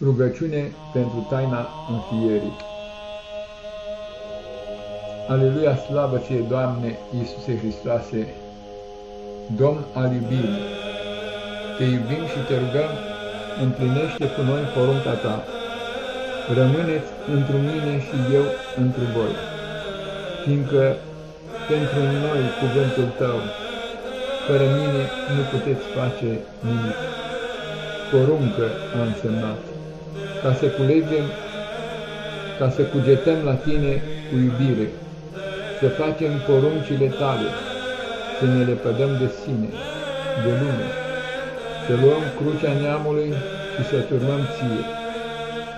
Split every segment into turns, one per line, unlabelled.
Rugăciune pentru taina înfierii. Aleluia, slavă ție, Doamne, Iisuse Hristoase, Domn al iubirii! Te iubim și te rugăm, împlinește cu noi porunca ta. Rămâneți întru mine și eu întru voi, fiindcă pentru noi cuvântul tău, fără mine nu puteți face nimic. Poruncă a însemnat ca să culegem, ca să cugetăm la tine cu iubire, să facem poruncile tale, să ne lepădăm de sine, de lume, să luăm crucea neamului și să turnăm ție,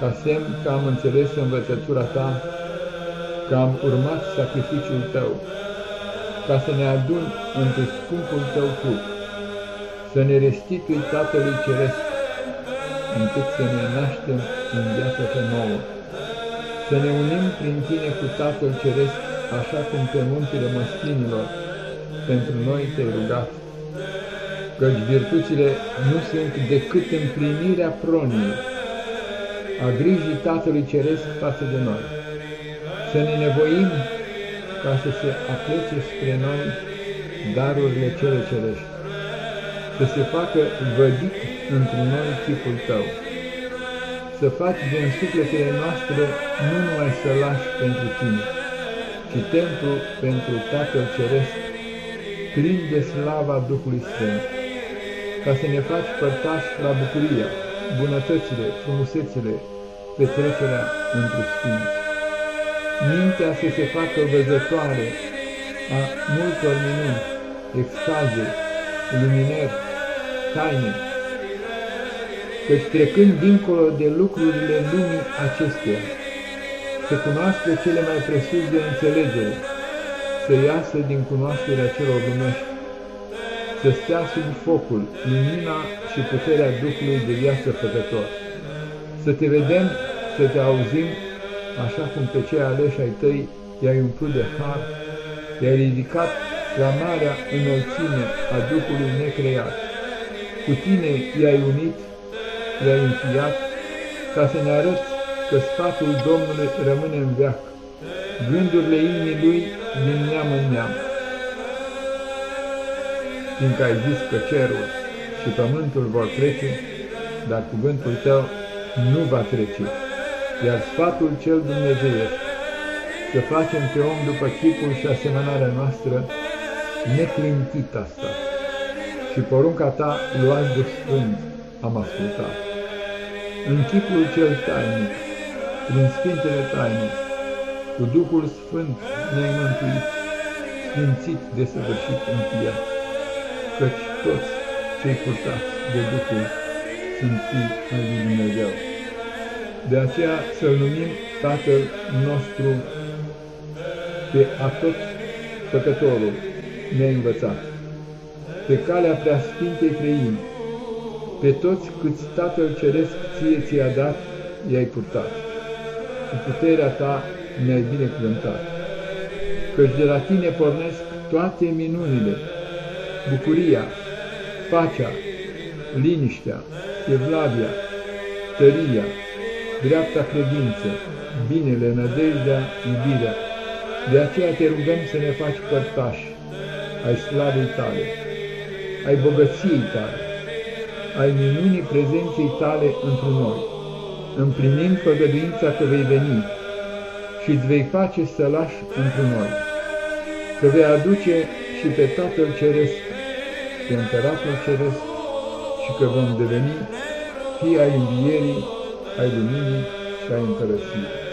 ca semn că am înțeles învățătura ta, că am urmat sacrificiul tău, ca să ne adun într scumpul tău trup, să ne restitui Tatălui Ceresc, încât să ne naștem în viața cea nouă, să ne unim prin Tine cu Tatăl Ceresc, așa cum pe muntele măslinilor pentru noi te-ai rugat, căci virtuțile nu sunt decât împlinirea proniei, a grijii Tatălui Ceresc față de noi, să ne nevoim ca să se aplece spre noi darurile cele cerești, să se facă vădit într noi chipul Tău, să faci din sufletele noastre nu numai să lași pentru Tine, ci templu pentru Tatăl Ceresc, plin de slava Duhului Sfânt, ca să ne faci părtași la bucuria, bunătățile, frumusețile, petrecerea într Sfinți. Mintea să se facă văzătoare a multor minuni, extaze, luminări, taine, căci trecând dincolo de lucrurile lumii acesteia, să cunoască cele mai presus de înțelegere, să iasă din cunoașterea celor lumești, să stea sub focul, lumina și puterea Duhului de viață făcător, să te vedem, să te auzim, așa cum pe cei aleși ai tăi i-ai umplut de har, i-ai ridicat la marea înălțime a Duhului necreat. Cu tine i-ai unit, i-ai înfiat, ca să ne arăți că sfatul Domnului rămâne în veac, gândurile inimii Lui din neam în neam. Fiindcă ai zis că cerul și pământul vor trece, dar cuvântul Tău nu va trece, iar sfatul cel dumnezeiesc, să facem pe om după chipul și asemănarea noastră, neclintit asta. Și porunca Ta, luați de sfânt, am ascultat. În chipul cel tainic, prin Sfintele Taine, cu Duhul Sfânt ne-ai mântuit, sfințit de săvârșit înfiat, căci toți cei purtați de Duhul sunt fii ai lui Dumnezeu. De aceea să-L numim Tatăl nostru pe atot Făcătorul ne-a învățat, pe calea preasfintei treimi, pe toți câți Tatăl Ceresc ție ți-a dat, i-ai purtat cu puterea ta ne-ai binecuvântat. Căci de la tine pornesc toate minunile, bucuria, pacea, liniștea, evlavia, tăria, dreapta credință, binele, nădejdea, iubirea. De aceea te rugăm să ne faci părtași ai slavei tale, ai bogăției tale, ai minunii prezenței tale într noi împlinind făgăduința că vei veni și îți vei face să lași într noi, că vei aduce și pe Tatăl Ceresc, pe Împăratul Ceresc și că vom deveni fii ai învierii, ai luminii și ai împărăției.